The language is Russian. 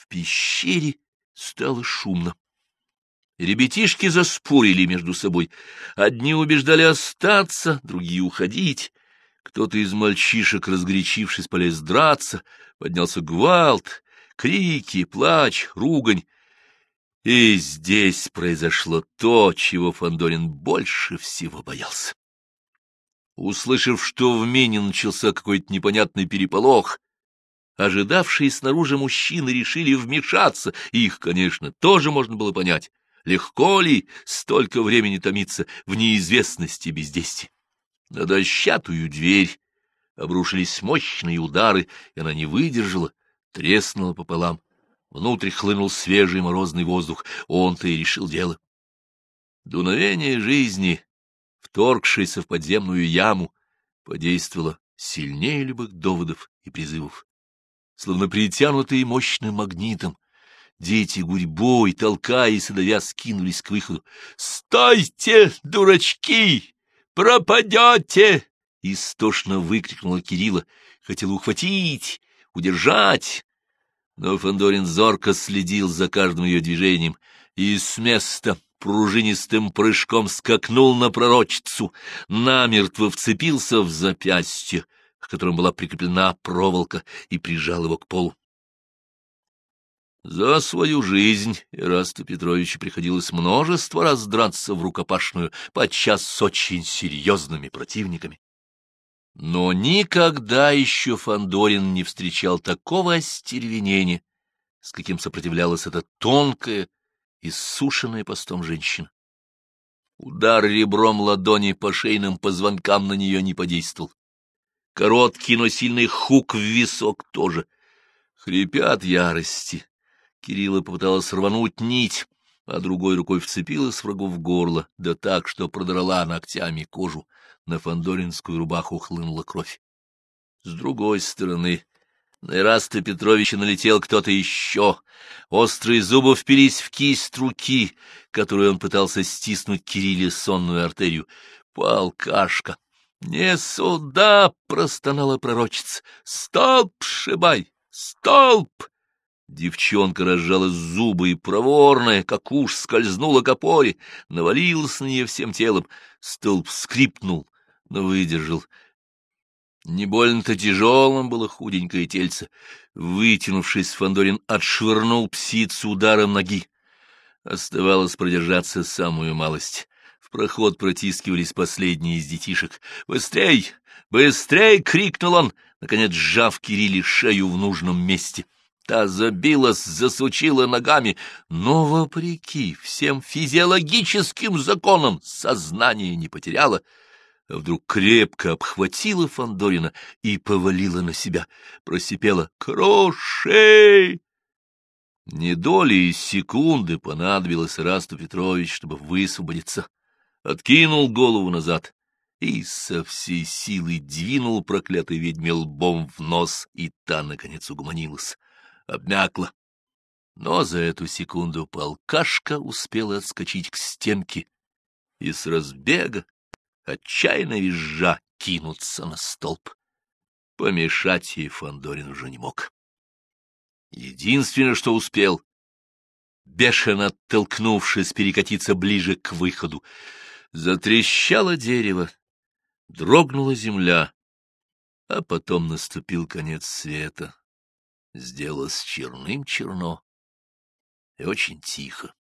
В пещере стало шумно. Ребятишки заспорили между собой. Одни убеждали остаться, другие уходить. Кто-то из мальчишек, разгорячившись, полез драться, поднялся гвалт, крики, плач, ругань. И здесь произошло то, чего Фандорин больше всего боялся. Услышав, что в Мине начался какой-то непонятный переполох, ожидавшие снаружи мужчины решили вмешаться, их, конечно, тоже можно было понять. Легко ли столько времени томиться в неизвестности бездействия? На дощатую дверь обрушились мощные удары, и она не выдержала, треснула пополам. Внутрь хлынул свежий морозный воздух, он-то и решил дело. Дуновение жизни, вторгшееся в подземную яму, подействовало сильнее любых доводов и призывов. Словно притянутые мощным магнитом, дети гурьбой, толкаясь и давя, скинулись к выходу. «Стойте, дурачки! Пропадете!» Истошно выкрикнула Кирилла. Хотела ухватить, удержать. Но Фандорин зорко следил за каждым ее движением и с места пружинистым прыжком скакнул на пророчицу, намертво вцепился в запястье, к которому была прикреплена проволока, и прижал его к полу. За свою жизнь Ирасту Петровичу приходилось множество раз драться в рукопашную, подчас с очень серьезными противниками. Но никогда еще Фандорин не встречал такого остервенения, с каким сопротивлялась эта тонкая и сушеная постом женщина. Удар ребром ладони по шейным позвонкам на нее не подействовал. Короткий, но сильный хук в висок тоже. Хрипят ярости, Кирилла попыталась рвануть нить, а другой рукой вцепилась врагу в горло, да так, что продрала ногтями кожу. На фандоринскую рубаху хлынула кровь. С другой стороны, на Ираста Петровича налетел кто-то еще. Острые зубы впились в кисть руки, которую он пытался стиснуть Кирилле сонную артерию. «Полкашка!» «Не сюда!» — простонала пророчица. «Столб, шибай! Столб!» Девчонка разжала зубы и проворная, как уж, скользнула к опоре, навалилась на нее всем телом. Столб скрипнул, но выдержал. Не больно-то тяжелым было худенькое тельце. Вытянувшись, Фандорин отшвырнул псицу ударом ноги. Оставалось продержаться самую малость. Проход протискивались последние из детишек. «Быстрей! Быстрей!» — крикнул он, наконец сжав Кирилле шею в нужном месте. — Та забилась, засучила ногами, но, вопреки всем физиологическим законам, сознание не потеряла, вдруг крепко обхватила Фандорина и повалила на себя, просипела «Крошей!». Не доли секунды понадобилось Расту Петрович, чтобы высвободиться. Откинул голову назад и со всей силы двинул проклятой ведьме лбом в нос, и та, наконец, угомонилась обмякла. Но за эту секунду полкашка успела отскочить к стенке и с разбега, отчаянно визжа, кинуться на столб. Помешать ей Фандорин уже не мог. Единственное, что успел, бешено оттолкнувшись, перекатиться ближе к выходу. Затрещало дерево, дрогнула земля, а потом наступил конец света сделалось черным черно и очень тихо.